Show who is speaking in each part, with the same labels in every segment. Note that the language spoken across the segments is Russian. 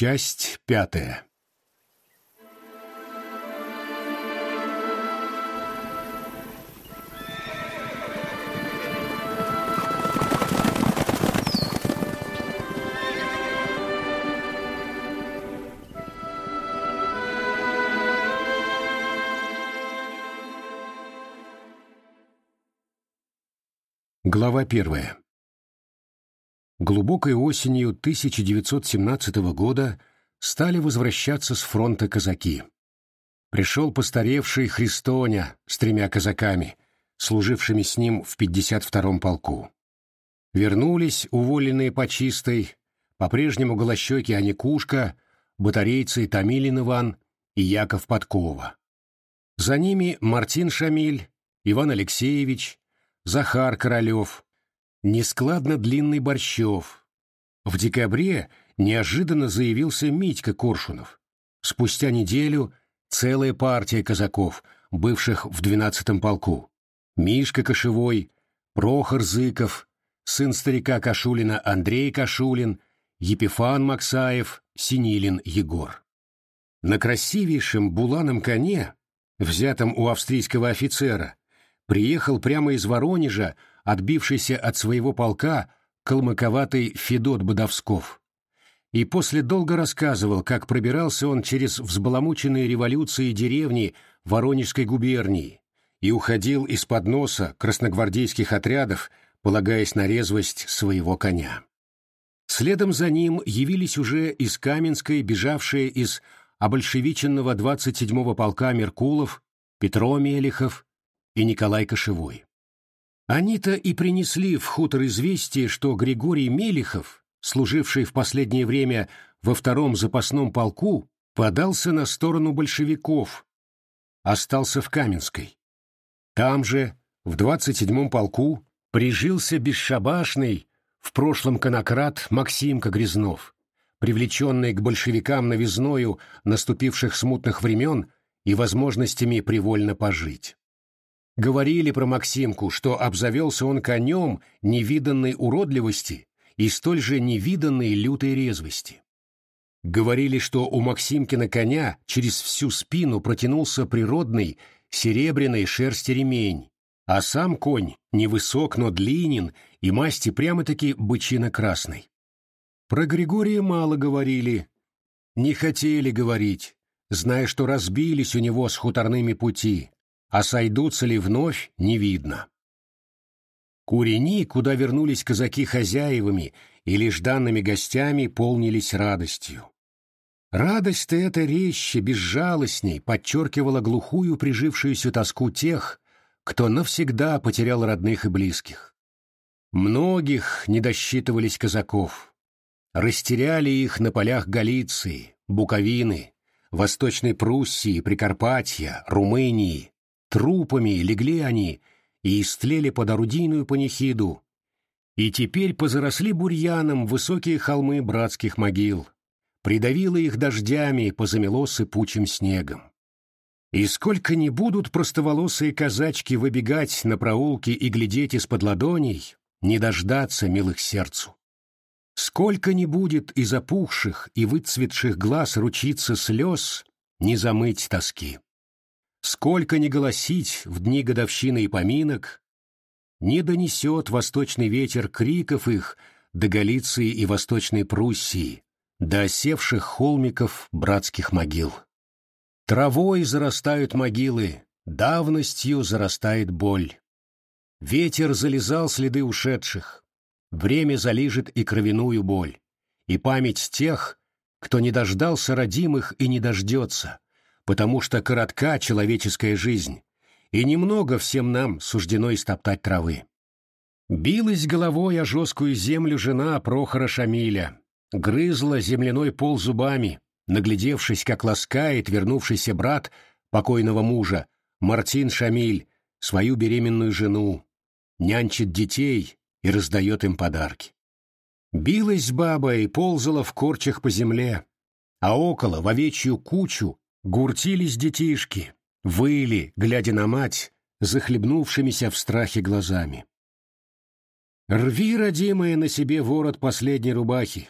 Speaker 1: Часть пятая Глава первая. Глубокой осенью 1917 года стали возвращаться с фронта казаки. Пришел постаревший Христоня с тремя казаками, служившими с ним в 52-м полку. Вернулись, уволенные по чистой, по-прежнему голощеки Аникушка, батарейцы Томилин Иван и Яков Подкова. За ними Мартин Шамиль, Иван Алексеевич, Захар Королев, нескладно длинный Борщев. В декабре неожиданно заявился Митька Коршунов. Спустя неделю целая партия казаков, бывших в двенадцатом полку. Мишка Кошевой, Прохор Зыков, сын старика Кашулина Андрей Кашулин, Епифан Максаев, Синилин Егор. На красивейшем буланом коне, взятом у австрийского офицера, приехал прямо из Воронежа, отбившийся от своего полка, калмыковатый Федот Бодовсков. И после долго рассказывал, как пробирался он через взбаламученные революции деревни Воронежской губернии и уходил из-под носа красногвардейских отрядов, полагаясь на резвость своего коня. Следом за ним явились уже из Каменской бежавшие из обольшевиченного 27-го полка Меркулов, Петро Мелихов, и Николай Кошевой. Они-то и принесли в хутор известие, что Григорий Мелихов, служивший в последнее время во втором запасном полку, подался на сторону большевиков, остался в Каменской. Там же, в 27-м полку, прижился бесшабашный, в прошлом конократ Максимка Грязнов, привлеченный к большевикам новизною наступивших смутных времен и возможностями привольно пожить. Говорили про Максимку, что обзавелся он конем невиданной уродливости и столь же невиданной лютой резвости. Говорили, что у Максимкина коня через всю спину протянулся природный серебряный шерсти ремень, а сам конь невысок, но длинен и масти прямо-таки бычино-красный. Про Григория мало говорили, не хотели говорить, зная, что разбились у него с хуторными пути, а сойдутся ли вновь, не видно. Курени, куда вернулись казаки хозяевами или жданными гостями, полнились радостью. Радость-то эта резче, безжалостней подчеркивала глухую прижившуюся тоску тех, кто навсегда потерял родных и близких. Многих не досчитывались казаков. Растеряли их на полях Галиции, Буковины, Восточной Пруссии, Прикарпатья, Румынии, Трупами легли они и истлели под орудийную панихиду, и теперь позаросли бурьяном высокие холмы братских могил, придавило их дождями, позамело сыпучим снегом. И сколько не будут простоволосые казачки выбегать на проулки и глядеть из-под ладоней, не дождаться милых сердцу. Сколько не будет и запухших, и выцветших глаз ручиться слез, не замыть тоски. Сколько ни голосить в дни годовщины и поминок, не донесет восточный ветер криков их до Галиции и Восточной Пруссии, до осевших холмиков братских могил. Травой зарастают могилы, давностью зарастает боль. Ветер залезал следы ушедших, время залижет и кровяную боль, и память тех, кто не дождался родимых и не дождется, потому что коротка человеческая жизнь, и немного всем нам суждено истоптать травы. Билась головой о жесткую землю жена Прохора Шамиля, грызла земляной пол зубами, наглядевшись, как ласкает вернувшийся брат покойного мужа, Мартин Шамиль, свою беременную жену, нянчит детей и раздает им подарки. Билась баба и ползала в корчах по земле, а около, в овечью кучу, Гуртились детишки, выли, глядя на мать, захлебнувшимися в страхе глазами. Рви, родимая, на себе ворот последней рубахи.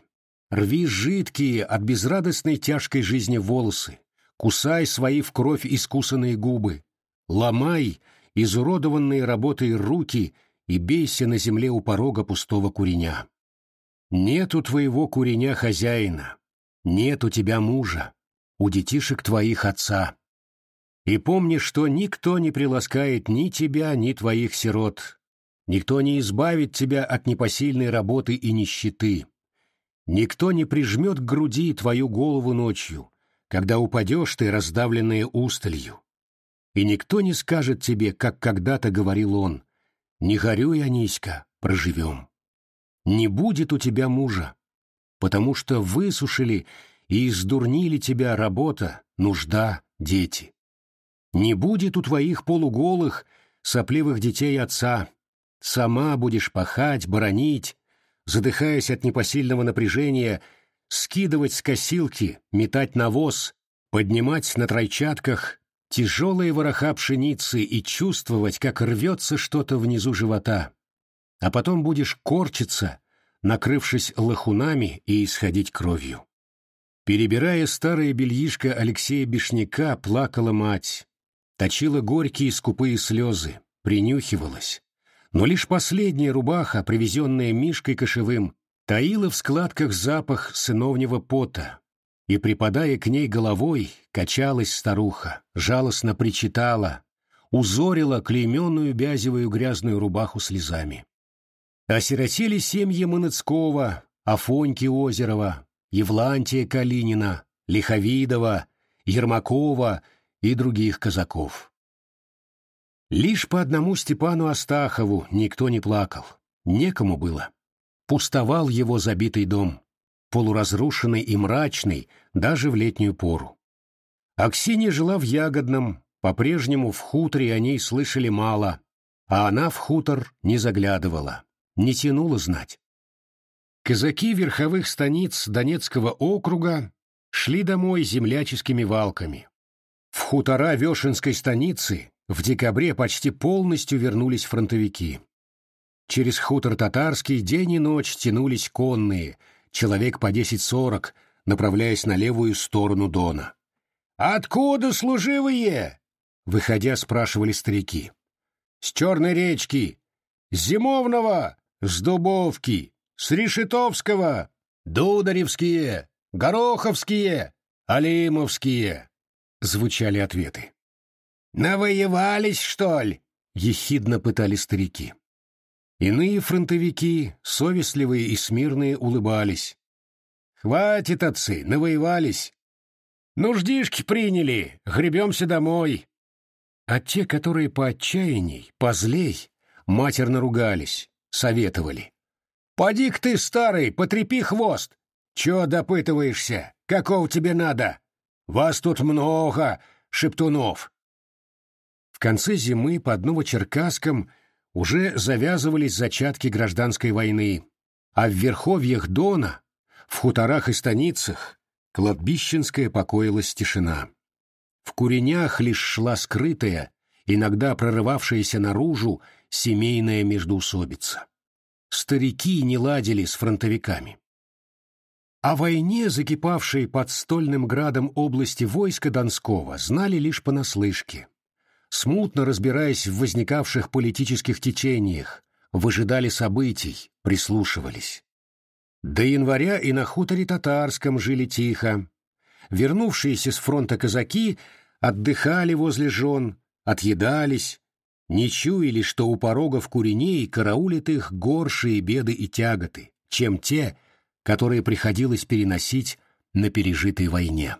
Speaker 1: рви жидкие от безрадостной тяжкой жизни волосы, кусай свои в кровь искусанные губы, ломай изуродованные работой руки и бейся на земле у порога пустого куреня. Нет у твоего куреня хозяина, нет у тебя мужа, у детишек твоих отца. И помни, что никто не приласкает ни тебя, ни твоих сирот, никто не избавит тебя от непосильной работы и нищеты, никто не прижмет к груди твою голову ночью, когда упадешь ты, раздавленная усталью. И никто не скажет тебе, как когда-то говорил он, «Не горюй, Аниська, проживем». Не будет у тебя мужа, потому что высушили и издурнили тебя работа, нужда, дети. Не будет у твоих полуголых, сопливых детей отца. Сама будешь пахать, боронить, задыхаясь от непосильного напряжения, скидывать с косилки, метать навоз, поднимать на тройчатках тяжелые вороха пшеницы и чувствовать, как рвется что-то внизу живота. А потом будешь корчиться, накрывшись лохунами и исходить кровью. Перебирая старое бельишко Алексея Бешняка, плакала мать, точила горькие скупые слезы, принюхивалась. Но лишь последняя рубаха, привезенная Мишкой Кошевым, таила в складках запах сыновнего пота, и, припадая к ней головой, качалась старуха, жалостно причитала, узорила клейменную бязевую грязную рубаху слезами. Осиротели семьи Маныцкого, Афоньки Озерова, Евлантия Калинина, Лиховидова, Ермакова и других казаков. Лишь по одному Степану Астахову никто не плакал, некому было. Пустовал его забитый дом полуразрушенный и мрачный даже в летнюю пору. Аксинья жила в Ягодном, по-прежнему в хуторе о ней слышали мало, а она в хутор не заглядывала, не тянула знать. Казаки верховых станиц Донецкого округа шли домой земляческими валками. В хутора Вешенской станицы в декабре почти полностью вернулись фронтовики. Через хутор татарский день и ночь тянулись конные, человек по десять-сорок, направляясь на левую сторону Дона. «Откуда служивые?» — выходя, спрашивали старики. «С Черной речки, с Зимовного, с Дубовки, с Решетовского, Дударевские, Гороховские, Алимовские», — звучали ответы. «Навоевались, что ли?» — ехидно пытались старики. Иные фронтовики, совестливые и смирные, улыбались. «Хватит, отцы, навоевались. Нуждишки приняли, гребемся домой». А те, которые по отчаянней, позлей, матерно ругались, советовали. «Поди-ка ты, старый, потрепи хвост! Чё допытываешься? Какого тебе надо? Вас тут много, шептунов!» В конце зимы под Новочеркасском уже завязывались зачатки гражданской войны, а в верховьях Дона, в хуторах и станицах, кладбищенская покоилась тишина. В куренях лишь шла скрытая, иногда прорывавшаяся наружу, семейная междоусобица. Старики не ладили с фронтовиками. О войне, закипавшей под стольным градом области войска Донского, знали лишь понаслышке смутно разбираясь в возникавших политических течениях, выжидали событий, прислушивались. До января и на хуторе татарском жили тихо. Вернувшиеся с фронта казаки отдыхали возле жен, отъедались, не чуяли, что у порогов куреней караулят их горшие беды и тяготы, чем те, которые приходилось переносить на пережитой войне.